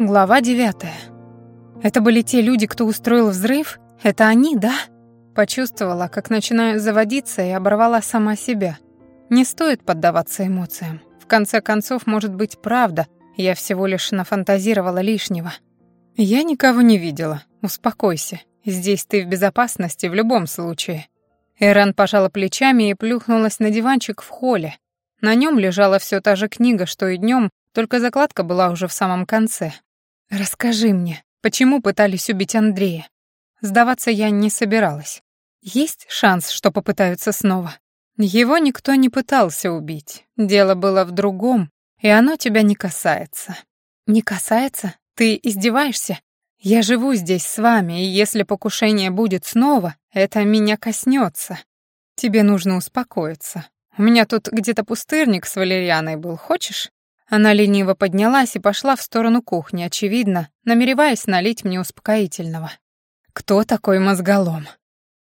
Глава девятая. Это были те люди, кто устроил взрыв? Это они, да? Почувствовала, как начинаю заводиться и оборвала сама себя. Не стоит поддаваться эмоциям. В конце концов, может быть, правда. Я всего лишь нафантазировала лишнего. Я никого не видела. Успокойся. Здесь ты в безопасности в любом случае. Эрен пожала плечами и плюхнулась на диванчик в холле. На нем лежала все та же книга, что и днем, только закладка была уже в самом конце. «Расскажи мне, почему пытались убить Андрея?» Сдаваться я не собиралась. Есть шанс, что попытаются снова. Его никто не пытался убить. Дело было в другом, и оно тебя не касается. Не касается? Ты издеваешься? Я живу здесь с вами, и если покушение будет снова, это меня коснется. Тебе нужно успокоиться. У меня тут где-то пустырник с валерьяной был, хочешь? Она лениво поднялась и пошла в сторону кухни, очевидно, намереваясь налить мне успокоительного. Кто такой мозголом?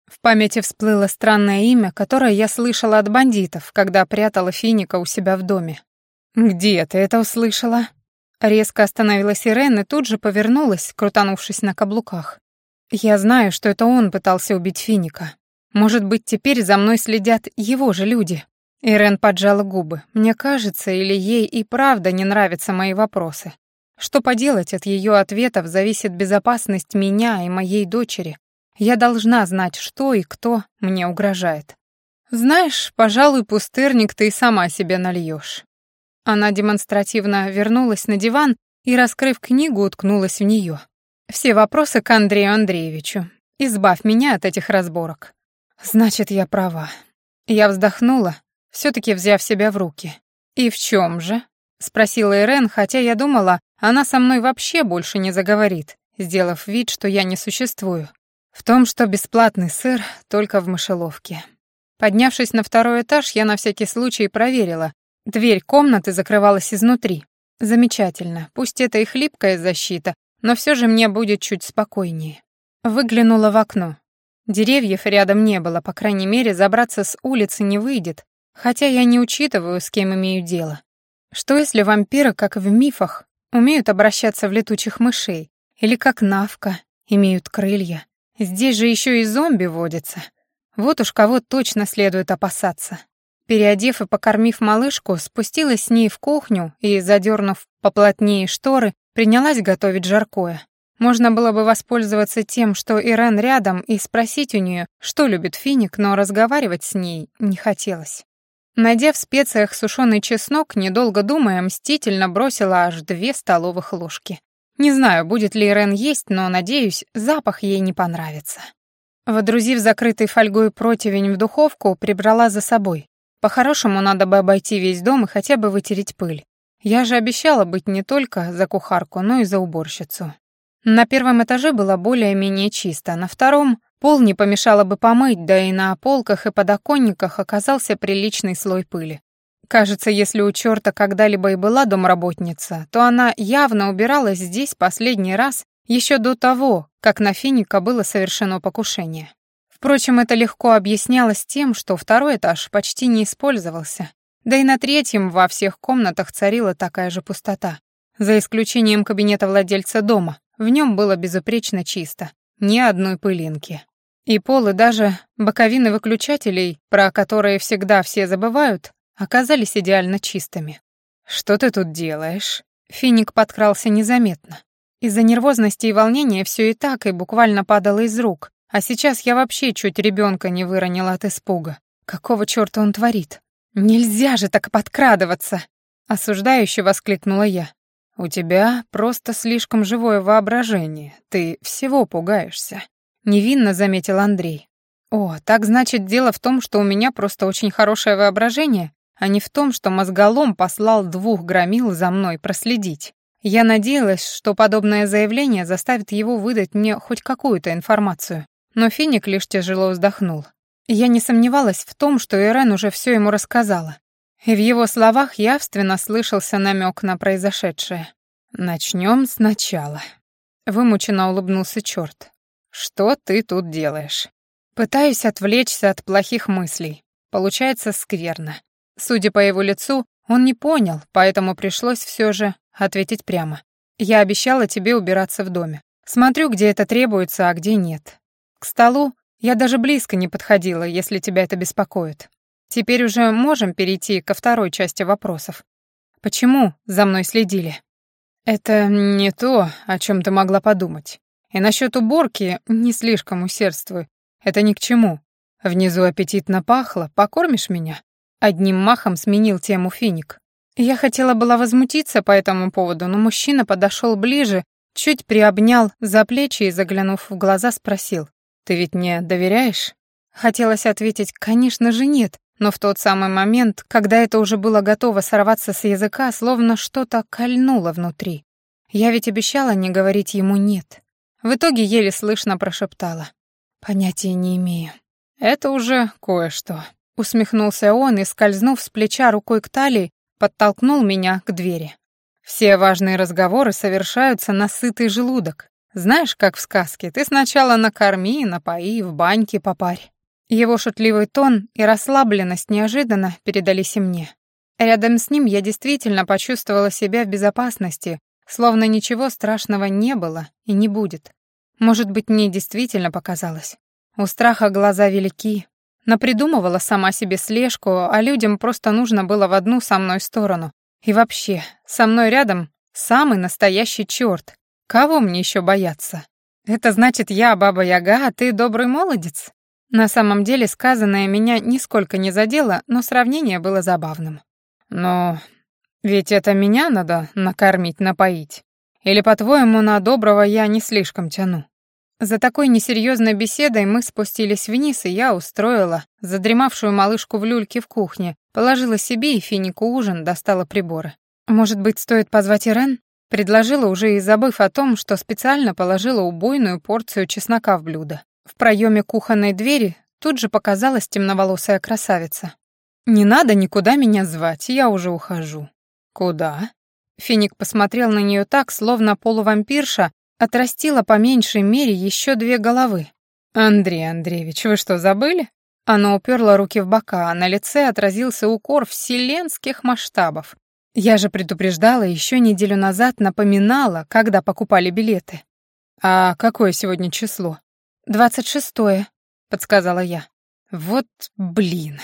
В памяти всплыло странное имя, которое я слышала от бандитов, когда прятала финика у себя в доме. «Где ты это услышала?» Резко остановилась Ирен и тут же повернулась, крутанувшись на каблуках. «Я знаю, что это он пытался убить финика. Может быть, теперь за мной следят его же люди?» Ирен поджала губы. Мне кажется, или ей и правда не нравятся мои вопросы. Что поделать, от ее ответов зависит безопасность меня и моей дочери. Я должна знать, что и кто мне угрожает. Знаешь, пожалуй, пустырник ты и сама себе нальешь. Она демонстративно вернулась на диван и, раскрыв книгу, уткнулась в нее. Все вопросы к Андрею Андреевичу. Избавь меня от этих разборок. Значит, я права. Я вздохнула, все-таки взяв себя в руки. «И в чем же?» — спросила Ирен, хотя я думала, она со мной вообще больше не заговорит, сделав вид, что я не существую. В том, что бесплатный сыр только в мышеловке. Поднявшись на второй этаж, я на всякий случай проверила. Дверь комнаты закрывалась изнутри. Замечательно, пусть это и хлипкая защита, но все же мне будет чуть спокойнее. Выглянула в окно. Деревьев рядом не было, по крайней мере, забраться с улицы не выйдет, Хотя я не учитываю, с кем имею дело. Что если вампиры, как в мифах, умеют обращаться в летучих мышей? Или как навка, имеют крылья? Здесь же еще и зомби водятся. Вот уж кого точно следует опасаться. Переодев и покормив малышку, спустилась с ней в кухню и, задернув поплотнее шторы, принялась готовить жаркое. Можно было бы воспользоваться тем, что Ирен рядом, и спросить у нее, что любит финик, но разговаривать с ней не хотелось. Найдя в специях сушеный чеснок, недолго думая, мстительно бросила аж две столовых ложки. Не знаю, будет ли Рен есть, но, надеюсь, запах ей не понравится. Водрузив закрытый фольгой противень в духовку, прибрала за собой. По-хорошему, надо бы обойти весь дом и хотя бы вытереть пыль. Я же обещала быть не только за кухарку, но и за уборщицу. На первом этаже было более-менее чисто, на втором Пол не помешало бы помыть, да и на полках и подоконниках оказался приличный слой пыли. Кажется, если у чёрта когда-либо и была домработница, то она явно убиралась здесь последний раз еще до того, как на Финика было совершено покушение. Впрочем, это легко объяснялось тем, что второй этаж почти не использовался, да и на третьем во всех комнатах царила такая же пустота, за исключением кабинета владельца дома, в нем было безупречно чисто, ни одной пылинки. И пол, и даже боковины выключателей, про которые всегда все забывают, оказались идеально чистыми. «Что ты тут делаешь?» Финик подкрался незаметно. Из-за нервозности и волнения все и так и буквально падало из рук, а сейчас я вообще чуть ребенка не выронила от испуга. Какого чёрта он творит? Нельзя же так подкрадываться! Осуждающе воскликнула я. У тебя просто слишком живое воображение, ты всего пугаешься. Невинно заметил Андрей. О, так значит, дело в том, что у меня просто очень хорошее воображение, а не в том, что мозголом послал двух громил за мной проследить. Я надеялась, что подобное заявление заставит его выдать мне хоть какую-то информацию. Но Финик лишь тяжело вздохнул. Я не сомневалась в том, что Ирен уже все ему рассказала. И в его словах явственно слышался намек на произошедшее. «Начнем сначала». Вымученно улыбнулся черт. «Что ты тут делаешь?» Пытаюсь отвлечься от плохих мыслей. Получается скверно. Судя по его лицу, он не понял, поэтому пришлось все же ответить прямо. Я обещала тебе убираться в доме. Смотрю, где это требуется, а где нет. К столу я даже близко не подходила, если тебя это беспокоит. Теперь уже можем перейти ко второй части вопросов. Почему за мной следили? Это не то, о чем ты могла подумать. И насчет уборки не слишком усердствуй. Это ни к чему. Внизу аппетитно пахло. Покормишь меня? Одним махом сменил тему финик. Я хотела была возмутиться по этому поводу, но мужчина подошел ближе, чуть приобнял за плечи и, заглянув в глаза, спросил. «Ты ведь мне доверяешь?» Хотелось ответить, конечно же нет, но в тот самый момент, когда это уже было готово сорваться с языка, словно что-то кольнуло внутри. Я ведь обещала не говорить ему «нет». В итоге еле слышно прошептала. «Понятия не имею». «Это уже кое-что», — усмехнулся он и, скользнув с плеча рукой к талии, подтолкнул меня к двери. «Все важные разговоры совершаются на сытый желудок. Знаешь, как в сказке, ты сначала накорми, напои, в баньке попарь. Его шутливый тон и расслабленность неожиданно передались и мне. Рядом с ним я действительно почувствовала себя в безопасности, словно ничего страшного не было и не будет. Может быть, мне действительно показалось. У страха глаза велики. Напридумывала сама себе слежку, а людям просто нужно было в одну со мной сторону. И вообще, со мной рядом самый настоящий черт, Кого мне еще бояться? Это значит, я баба-яга, а ты добрый молодец? На самом деле сказанное меня нисколько не задело, но сравнение было забавным. Но ведь это меня надо накормить, напоить. Или, по-твоему, на доброго я не слишком тяну? За такой несерьезной беседой мы спустились вниз, и я устроила задремавшую малышку в люльке в кухне, положила себе и финику ужин, достала приборы. Может быть, стоит позвать Ирен? Предложила, уже и забыв о том, что специально положила убойную порцию чеснока в блюдо. В проеме кухонной двери тут же показалась темноволосая красавица. «Не надо никуда меня звать, я уже ухожу». «Куда?» Финик посмотрел на нее так, словно полувампирша отрастила по меньшей мере еще две головы. «Андрей Андреевич, вы что, забыли?» Она уперла руки в бока, а на лице отразился укор вселенских масштабов. Я же предупреждала еще неделю назад, напоминала, когда покупали билеты. А какое сегодня число? Двадцать шестое, подсказала я. Вот блин,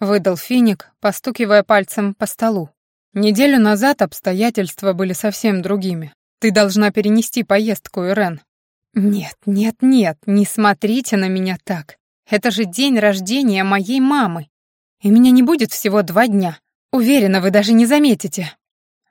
выдал Финик, постукивая пальцем по столу. Неделю назад обстоятельства были совсем другими. Ты должна перенести поездку, Ирен. Нет, нет, нет, не смотрите на меня так. Это же день рождения моей мамы. И меня не будет всего два дня. Уверена, вы даже не заметите.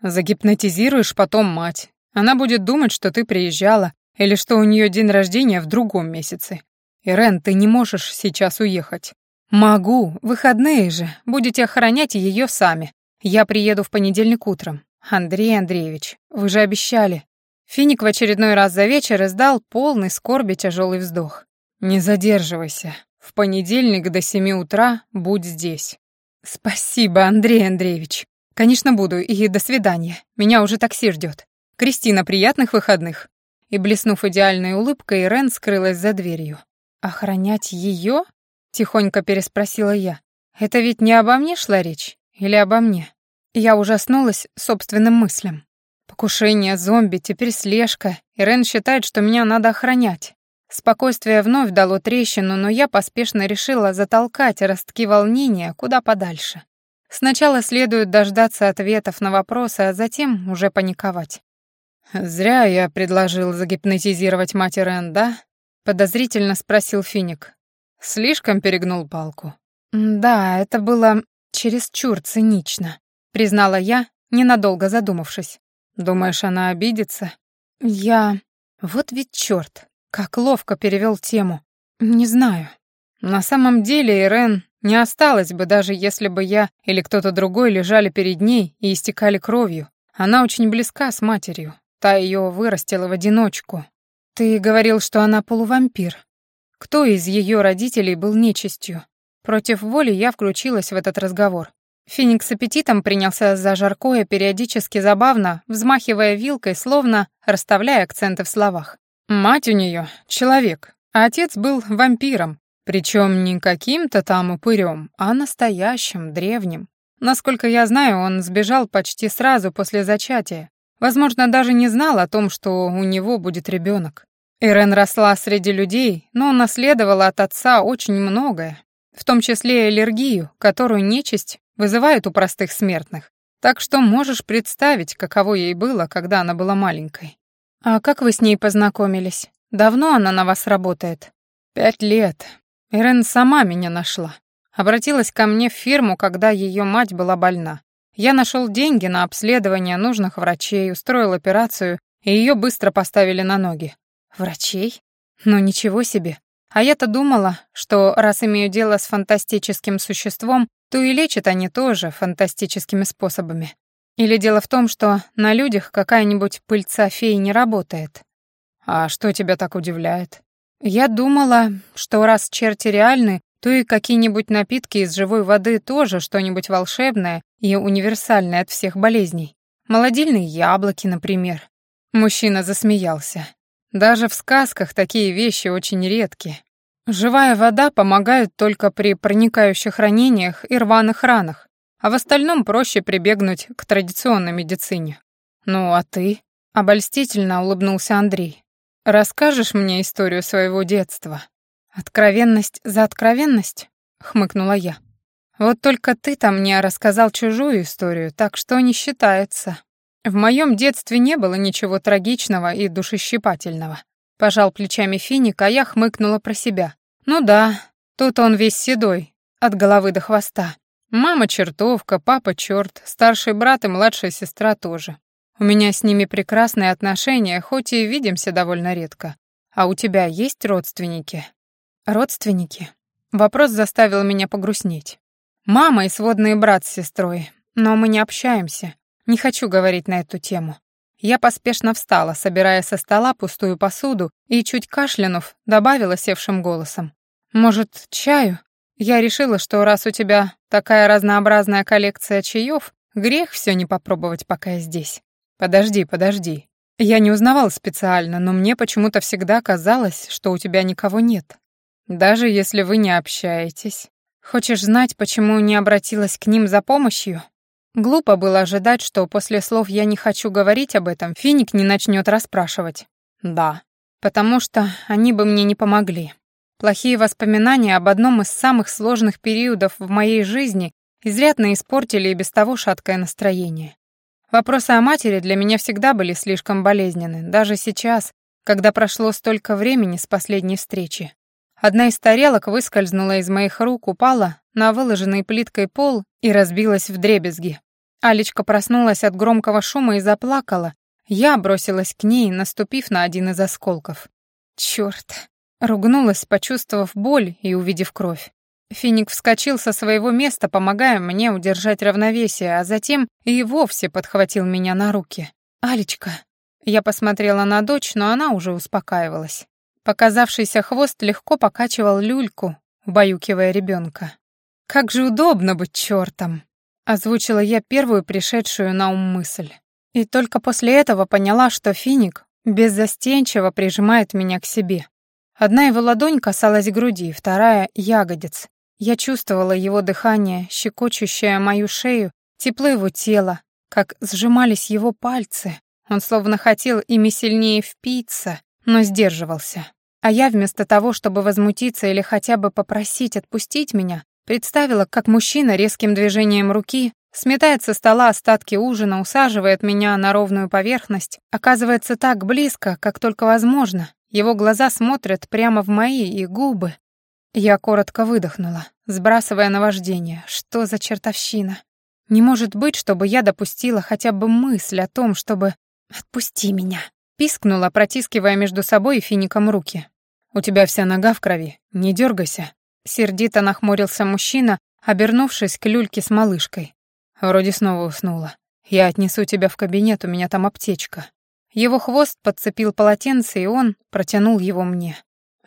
Загипнотизируешь потом мать. Она будет думать, что ты приезжала, или что у нее день рождения в другом месяце. Ирен, ты не можешь сейчас уехать. Могу, выходные же. Будете охранять ее сами. Я приеду в понедельник утром. Андрей Андреевич, вы же обещали. Финик в очередной раз за вечер издал полный скорби тяжелый вздох. Не задерживайся. В понедельник до семи утра будь здесь. «Спасибо, Андрей Андреевич. Конечно, буду, и до свидания. Меня уже такси ждет. Кристина, приятных выходных». И, блеснув идеальной улыбкой, Рен скрылась за дверью. «Охранять ее?» — тихонько переспросила я. «Это ведь не обо мне шла речь? Или обо мне?» Я ужаснулась собственным мыслям. Покушение, зомби, теперь слежка. Ирен считает, что меня надо охранять. Спокойствие вновь дало трещину, но я поспешно решила затолкать ростки волнения куда подальше. Сначала следует дождаться ответов на вопросы, а затем уже паниковать. «Зря я предложил загипнотизировать мать Ирен, да?» — подозрительно спросил Финик. Слишком перегнул палку. «Да, это было чересчур цинично», — признала я, ненадолго задумавшись. «Думаешь, она обидится?» «Я... Вот ведь чёрт. Как ловко перевел тему. Не знаю. На самом деле Ирен не осталась бы, даже если бы я или кто-то другой лежали перед ней и истекали кровью. Она очень близка с матерью. Та ее вырастила в одиночку. Ты говорил, что она полувампир. Кто из ее родителей был нечистью? Против воли я включилась в этот разговор. Феникс аппетитом принялся за жаркое, периодически забавно, взмахивая вилкой, словно расставляя акценты в словах. Мать у нее человек, а отец был вампиром, причем не каким-то там упырем, а настоящим, древним. Насколько я знаю, он сбежал почти сразу после зачатия. Возможно, даже не знал о том, что у него будет ребенок. Ирен росла среди людей, но унаследовала от отца очень многое, в том числе аллергию, которую нечисть вызывает у простых смертных. Так что можешь представить, каково ей было, когда она была маленькой. А как вы с ней познакомились? Давно она на вас работает? Пять лет. Ирен сама меня нашла. Обратилась ко мне в фирму, когда ее мать была больна. Я нашел деньги на обследование нужных врачей, устроил операцию, и ее быстро поставили на ноги. Врачей? Ну ничего себе. А я-то думала, что раз имею дело с фантастическим существом, то и лечат они тоже фантастическими способами. Или дело в том, что на людях какая-нибудь пыльца феи не работает. А что тебя так удивляет? Я думала, что раз черти реальны, то и какие-нибудь напитки из живой воды тоже что-нибудь волшебное и универсальное от всех болезней. Молодильные яблоки, например. Мужчина засмеялся. Даже в сказках такие вещи очень редки. Живая вода помогает только при проникающих ранениях и рваных ранах, а в остальном проще прибегнуть к традиционной медицине. «Ну, а ты?» — обольстительно улыбнулся Андрей. «Расскажешь мне историю своего детства?» «Откровенность за откровенность?» — хмыкнула я. «Вот только ты там мне рассказал чужую историю, так что не считается». В моем детстве не было ничего трагичного и душещипательного. Пожал плечами Финик, а я хмыкнула про себя. Ну да, тут он весь седой, от головы до хвоста. Мама чертовка, папа черт, старший брат и младшая сестра тоже. У меня с ними прекрасные отношения, хоть и видимся довольно редко. А у тебя есть родственники? Родственники? Вопрос заставил меня погрустнеть. Мама и сводный брат с сестрой, но мы не общаемся. Не хочу говорить на эту тему. Я поспешно встала, собирая со стола пустую посуду, и, чуть кашлянув, добавила севшим голосом. «Может, чаю? Я решила, что раз у тебя такая разнообразная коллекция чаев, грех все не попробовать, пока я здесь. Подожди, подожди. Я не узнавал специально, но мне почему-то всегда казалось, что у тебя никого нет. Даже если вы не общаетесь. Хочешь знать, почему не обратилась к ним за помощью? Глупо было ожидать, что после слов «я не хочу говорить об этом» Финик не начнет расспрашивать. Да, потому что они бы мне не помогли. Плохие воспоминания об одном из самых сложных периодов в моей жизни изрядно испортили и без того шаткое настроение. Вопросы о матери для меня всегда были слишком болезненны, даже сейчас, когда прошло столько времени с последней встречи. Одна из тарелок выскользнула из моих рук, упала на выложенный плиткой пол и разбилась в дребезги. Алечка проснулась от громкого шума и заплакала. Я бросилась к ней, наступив на один из осколков. Чёрт! Ругнулась, почувствовав боль и увидев кровь. Финик вскочил со своего места, помогая мне удержать равновесие, а затем и вовсе подхватил меня на руки. «Алечка!» Я посмотрела на дочь, но она уже успокаивалась. Показавшийся хвост легко покачивал люльку, убаюкивая ребенка. «Как же удобно быть чертом!» — озвучила я первую пришедшую на ум мысль. И только после этого поняла, что финик беззастенчиво прижимает меня к себе. Одна его ладонь касалась груди, вторая — ягодиц. Я чувствовала его дыхание, щекочущее мою шею, тепло его тела, как сжимались его пальцы. Он словно хотел ими сильнее впиться, но сдерживался. А я вместо того, чтобы возмутиться или хотя бы попросить отпустить меня, представила, как мужчина резким движением руки сметает со стола остатки ужина, усаживает меня на ровную поверхность, оказывается так близко, как только возможно. Его глаза смотрят прямо в мои, и губы. Я коротко выдохнула, сбрасывая наваждение. Что за чертовщина? Не может быть, чтобы я допустила хотя бы мысль о том, чтобы... «Отпусти меня!» Пискнула, протискивая между собой и фиником руки. «У тебя вся нога в крови, не дергайся». Сердито нахмурился мужчина, обернувшись к люльке с малышкой. Вроде снова уснула. «Я отнесу тебя в кабинет, у меня там аптечка». Его хвост подцепил полотенце, и он протянул его мне.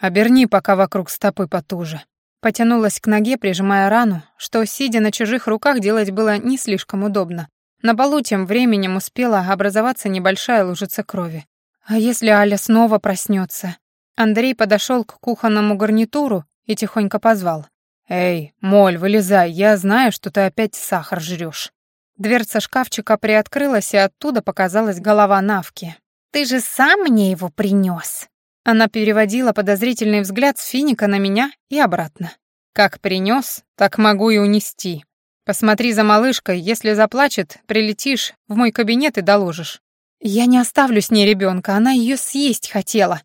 «Оберни пока вокруг стопы потуже». Потянулась к ноге, прижимая рану, что, сидя на чужих руках, делать было не слишком удобно. На полу тем временем успела образоваться небольшая лужица крови. А если Аля снова проснется? Андрей подошел к кухонному гарнитуру и тихонько позвал. «Эй, Моль, вылезай, я знаю, что ты опять сахар жрешь. Дверца шкафчика приоткрылась, и оттуда показалась голова Навки. «Ты же сам мне его принес!» Она переводила подозрительный взгляд с финика на меня и обратно. «Как принес, так могу и унести. Посмотри за малышкой, если заплачет, прилетишь в мой кабинет и доложишь». «Я не оставлю с ней ребенка, она ее съесть хотела»,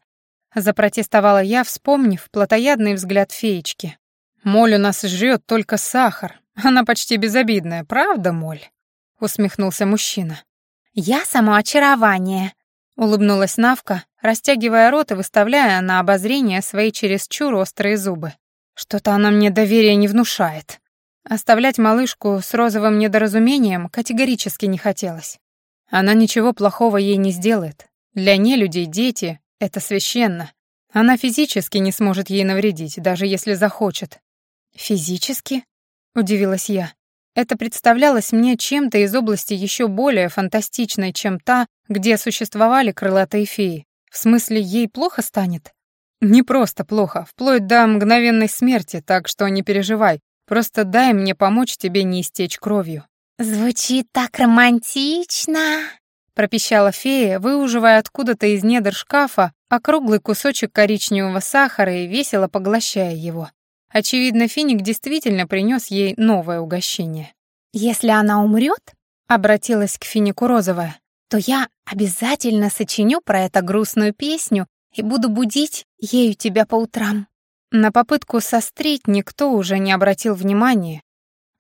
запротестовала я, вспомнив плотоядный взгляд феечки. «Моль у нас жрет только сахар. Она почти безобидная, правда, Моль?» усмехнулся мужчина. «Я само очарование», — улыбнулась Навка, растягивая рот и выставляя на обозрение свои чересчур острые зубы. «Что-то она мне доверия не внушает». Оставлять малышку с розовым недоразумением категорически не хотелось. Она ничего плохого ей не сделает. Для нелюдей дети — это священно. Она физически не сможет ей навредить, даже если захочет. «Физически?» — удивилась я. Это представлялось мне чем-то из области еще более фантастичной, чем та, где существовали крылатые феи. В смысле, ей плохо станет? Не просто плохо, вплоть до мгновенной смерти, так что не переживай. Просто дай мне помочь тебе не истечь кровью. Звучит так романтично, пропищала фея, выуживая откуда-то из недр шкафа округлый кусочек коричневого сахара и весело поглощая его. Очевидно, Финик действительно принес ей новое угощение. «Если она умрет, обратилась к Финику Розовая, то я обязательно сочиню про это грустную песню и буду будить ею тебя по утрам». На попытку сострить никто уже не обратил внимания.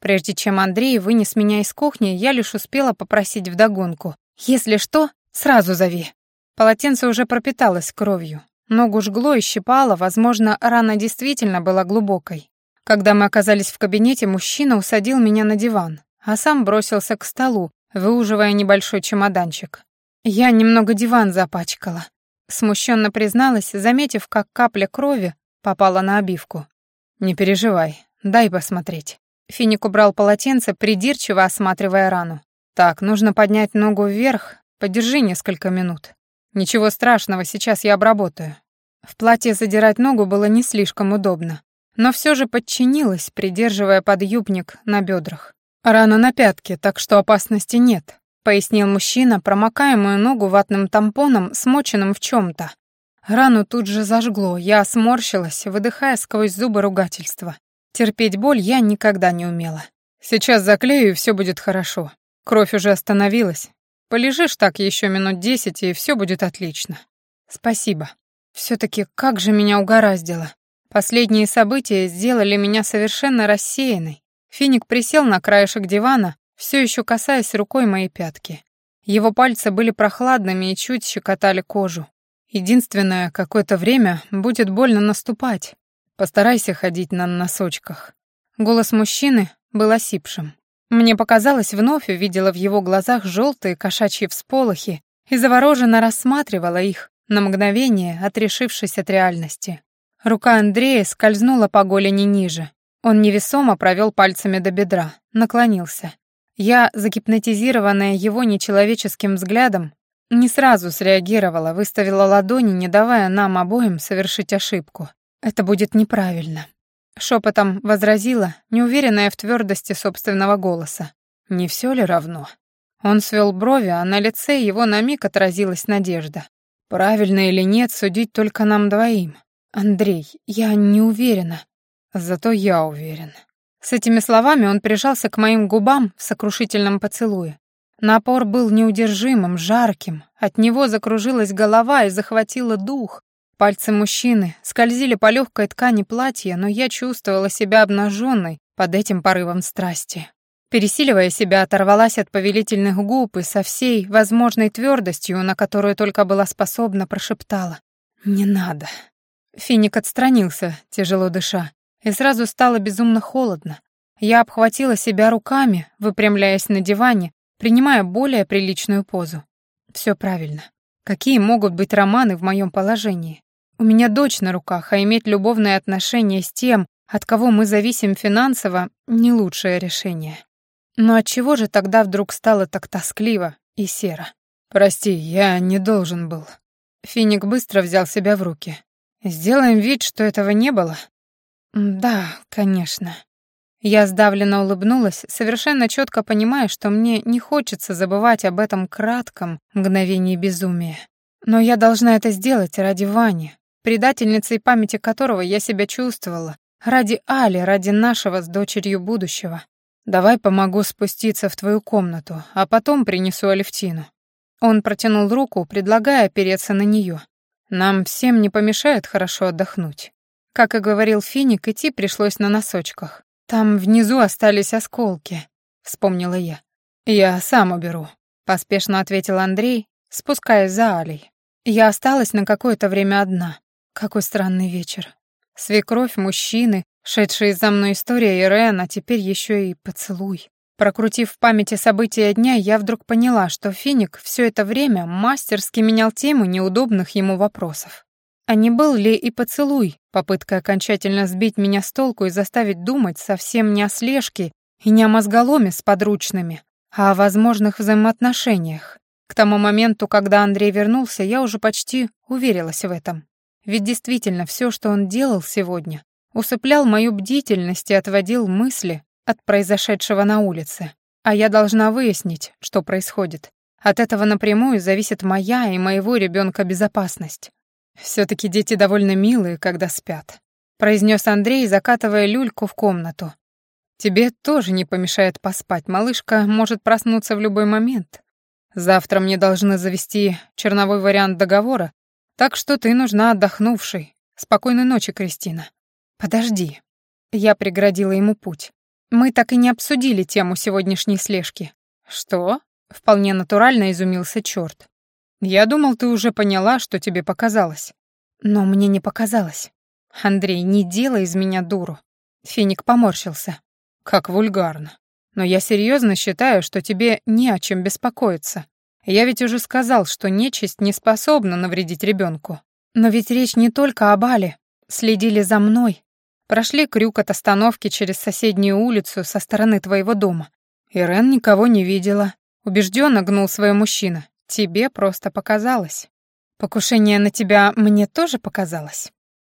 Прежде чем Андрей вынес меня из кухни, я лишь успела попросить вдогонку. «Если что, сразу зови». Полотенце уже пропиталось кровью. Ногу жгло и щипало, возможно, рана действительно была глубокой. Когда мы оказались в кабинете, мужчина усадил меня на диван, а сам бросился к столу, выуживая небольшой чемоданчик. Я немного диван запачкала. Смущенно призналась, заметив, как капля крови попала на обивку. «Не переживай, дай посмотреть». Финик убрал полотенце, придирчиво осматривая рану. «Так, нужно поднять ногу вверх, подержи несколько минут. Ничего страшного, сейчас я обработаю. В платье задирать ногу было не слишком удобно, но все же подчинилась, придерживая подъюбник на бедрах. Рана на пятке, так что опасности нет, пояснил мужчина, промокаемую ногу ватным тампоном, смоченным в чем-то. Рану тут же зажгло, я сморщилась, выдыхая сквозь зубы ругательства. Терпеть боль я никогда не умела. Сейчас заклею, и все будет хорошо. Кровь уже остановилась, Полежишь так еще минут десять, и все будет отлично. Спасибо. Все-таки как же меня угораздило. Последние события сделали меня совершенно рассеянной. Финик присел на краешек дивана, все еще касаясь рукой моей пятки. Его пальцы были прохладными и чуть щекотали кожу. Единственное, какое-то время будет больно наступать. Постарайся ходить на носочках. Голос мужчины был осипшим. Мне показалось, вновь увидела в его глазах желтые кошачьи всполохи и завороженно рассматривала их, на мгновение отрешившись от реальности. Рука Андрея скользнула по голени ниже. Он невесомо провел пальцами до бедра, наклонился. Я, загипнотизированная его нечеловеческим взглядом, не сразу среагировала, выставила ладони, не давая нам обоим совершить ошибку. Это будет неправильно. Шепотом возразила, неуверенная в твердости собственного голоса. Не все ли равно? Он свел брови, а на лице его на миг отразилась надежда. Правильно или нет, судить только нам двоим. Андрей, я не уверена. Зато я уверен. С этими словами он прижался к моим губам в сокрушительном поцелуе. Напор был неудержимым, жарким. От него закружилась голова и захватила дух. Пальцы мужчины скользили по легкой ткани платья, но я чувствовала себя обнаженной под этим порывом страсти. Пересиливая себя, оторвалась от повелительных губ и со всей возможной твердостью, на которую только была способна, прошептала «Не надо». Финик отстранился, тяжело дыша, и сразу стало безумно холодно. Я обхватила себя руками, выпрямляясь на диване, принимая более приличную позу. Все правильно. Какие могут быть романы в моем положении? У меня дочь на руках, а иметь любовные отношения с тем, от кого мы зависим финансово, не лучшее решение. Но от чего же тогда вдруг стало так тоскливо и серо? Прости, я не должен был. Финик быстро взял себя в руки. Сделаем вид, что этого не было. Да, конечно. Я сдавленно улыбнулась, совершенно четко понимая, что мне не хочется забывать об этом кратком мгновении безумия. Но я должна это сделать ради Вани, предательницей памяти которого я себя чувствовала, ради Али, ради нашего с дочерью будущего. Давай помогу спуститься в твою комнату, а потом принесу Алевтину. Он протянул руку, предлагая опереться на нее. Нам всем не помешает хорошо отдохнуть. Как и говорил Финик, идти пришлось на носочках. Там внизу остались осколки, вспомнила я. Я сам уберу, поспешно ответил Андрей, спускаясь за Алей. Я осталась на какое-то время одна. Какой странный вечер. Свекровь мужчины, шедшие за мной история Ирен, а теперь еще и поцелуй. Прокрутив в памяти события дня, я вдруг поняла, что Финик все это время мастерски менял тему неудобных ему вопросов. А не был ли и поцелуй, попытка окончательно сбить меня с толку и заставить думать совсем не о слежке и не о мозголоме с подручными, а о возможных взаимоотношениях? К тому моменту, когда Андрей вернулся, я уже почти уверилась в этом. Ведь действительно все, что он делал сегодня, усыплял мою бдительность и отводил мысли от произошедшего на улице. А я должна выяснить, что происходит. От этого напрямую зависит моя и моего ребенка безопасность. все таки дети довольно милые, когда спят», — произнес Андрей, закатывая люльку в комнату. «Тебе тоже не помешает поспать, малышка может проснуться в любой момент. Завтра мне должны завести черновой вариант договора, так что ты нужна отдохнувшей. Спокойной ночи, Кристина. Подожди. Я преградила ему путь. Мы так и не обсудили тему сегодняшней слежки. Что? Вполне натурально изумился чёрт. Я думал, ты уже поняла, что тебе показалось. Но мне не показалось. Андрей, не делай из меня дуру. Финик поморщился. Как вульгарно. Но я серьезно считаю, что тебе не о чем беспокоиться. Я ведь уже сказал, что нечисть не способна навредить ребенку. Но ведь речь не только об Але. Следили за мной. Прошли крюк от остановки через соседнюю улицу со стороны твоего дома. Ирен никого не видела. Убежденно гнул свой мужчина. Тебе просто показалось. Покушение на тебя мне тоже показалось.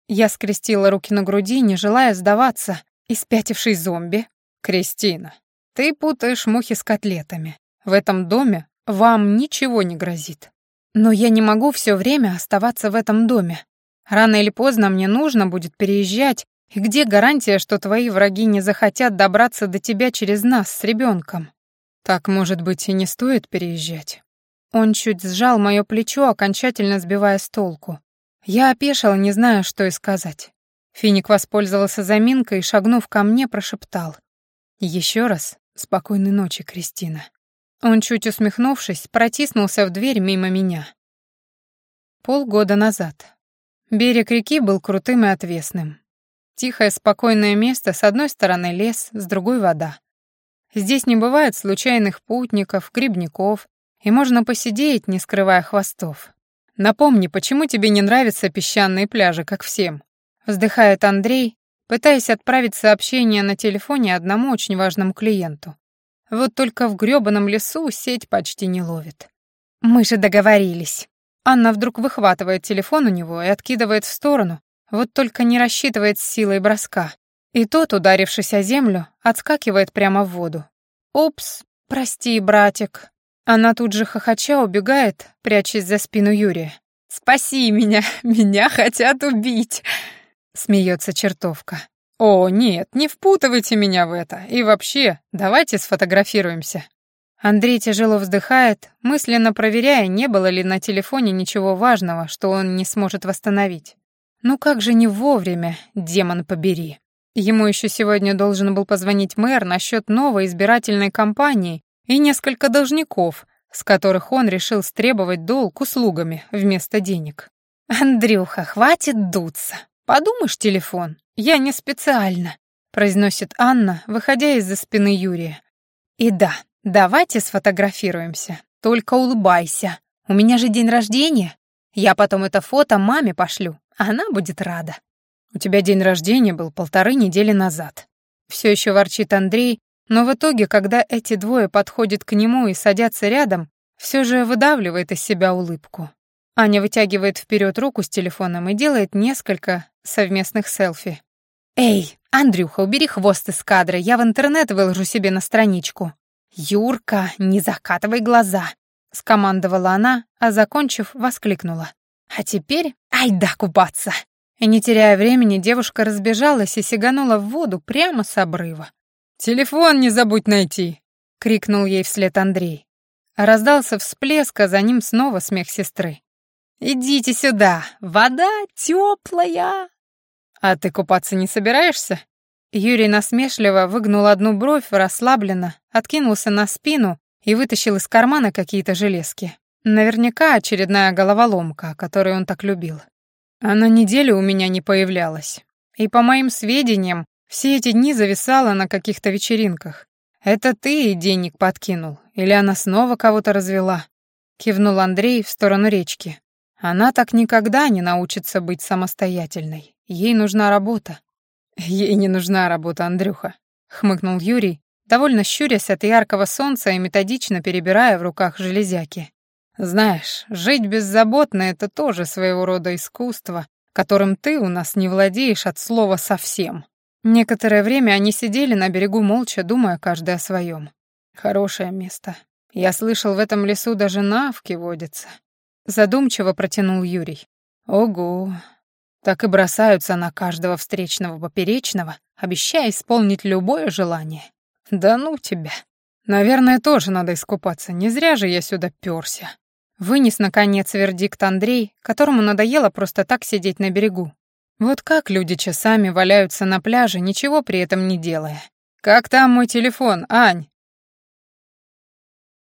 Я скрестила руки на груди, не желая сдаваться, и спятивший зомби. Кристина, ты путаешь мухи с котлетами. В этом доме вам ничего не грозит. Но я не могу все время оставаться в этом доме. Рано или поздно мне нужно будет переезжать, и где гарантия, что твои враги не захотят добраться до тебя через нас с ребенком? Так, может быть, и не стоит переезжать. Он чуть сжал мое плечо, окончательно сбивая с толку. Я опешила, не зная, что и сказать. Финик воспользовался заминкой и, шагнув ко мне, прошептал. «Еще раз спокойной ночи, Кристина». Он, чуть усмехнувшись, протиснулся в дверь мимо меня. Полгода назад. Берег реки был крутым и отвесным. Тихое, спокойное место, с одной стороны лес, с другой вода. Здесь не бывает случайных путников, грибников, и можно посидеть, не скрывая хвостов. Напомни, почему тебе не нравятся песчаные пляжи, как всем? Вздыхает Андрей, пытаясь отправить сообщение на телефоне одному очень важному клиенту. Вот только в грёбаном лесу сеть почти не ловит. Мы же договорились. Анна вдруг выхватывает телефон у него и откидывает в сторону, вот только не рассчитывает с силой броска. И тот, ударившись о землю, отскакивает прямо в воду. «Упс, прости, братик». Она тут же хохоча убегает, прячась за спину Юрия. «Спаси меня, меня хотят убить!» Смеется чертовка. «О, нет, не впутывайте меня в это. И вообще, давайте сфотографируемся». Андрей тяжело вздыхает, мысленно проверяя, не было ли на телефоне ничего важного, что он не сможет восстановить. Ну как же не вовремя, демон побери. Ему еще сегодня должен был позвонить мэр насчет новой избирательной кампании и несколько должников, с которых он решил стребовать долг услугами вместо денег. «Андрюха, хватит дуться. Подумаешь, телефон. «Я не специально», — произносит Анна, выходя из-за спины Юрия. «И да, давайте сфотографируемся. Только улыбайся. У меня же день рождения. Я потом это фото маме пошлю. Она будет рада». «У тебя день рождения был полторы недели назад». Все еще ворчит Андрей, но в итоге, когда эти двое подходят к нему и садятся рядом, все же выдавливает из себя улыбку. Аня вытягивает вперед руку с телефоном и делает несколько совместных селфи. «Эй, «Андрюха, убери хвост из кадра, я в интернет выложу себе на страничку». «Юрка, не закатывай глаза», — скомандовала она, а, закончив, воскликнула. «А теперь айда купаться!» И не теряя времени, девушка разбежалась и сиганула в воду прямо с обрыва. «Телефон не забудь найти!» — крикнул ей вслед Андрей. Раздался всплеск, а за ним снова смех сестры. «Идите сюда, вода теплая!» «А ты купаться не собираешься?» Юрий насмешливо выгнул одну бровь, расслабленно, откинулся на спину и вытащил из кармана какие-то железки. Наверняка очередная головоломка, которую он так любил. Она неделю у меня не появлялась. И, по моим сведениям, все эти дни зависала на каких-то вечеринках. Это ты ей денег подкинул? Или она снова кого-то развела?» Кивнул Андрей в сторону речки. «Она так никогда не научится быть самостоятельной. Ей нужна работа». «Ей не нужна работа, Андрюха», — хмыкнул Юрий, довольно щурясь от яркого солнца и методично перебирая в руках железяки. Знаешь, жить беззаботно — это тоже своего рода искусство, которым ты у нас не владеешь от слова совсем. Некоторое время они сидели на берегу молча, думая каждый о своем. Хорошее место. Я слышал, в этом лесу даже навки водятся. Задумчиво протянул Юрий. Ого. Так и бросаются на каждого встречного поперечного, обещая исполнить любое желание. Да ну тебя. Наверное, тоже надо искупаться, не зря же я сюда пёрся. Вынес, наконец, вердикт Андрей, которому надоело просто так сидеть на берегу. Вот как люди часами валяются на пляже, ничего при этом не делая. «Как там мой телефон, Ань?»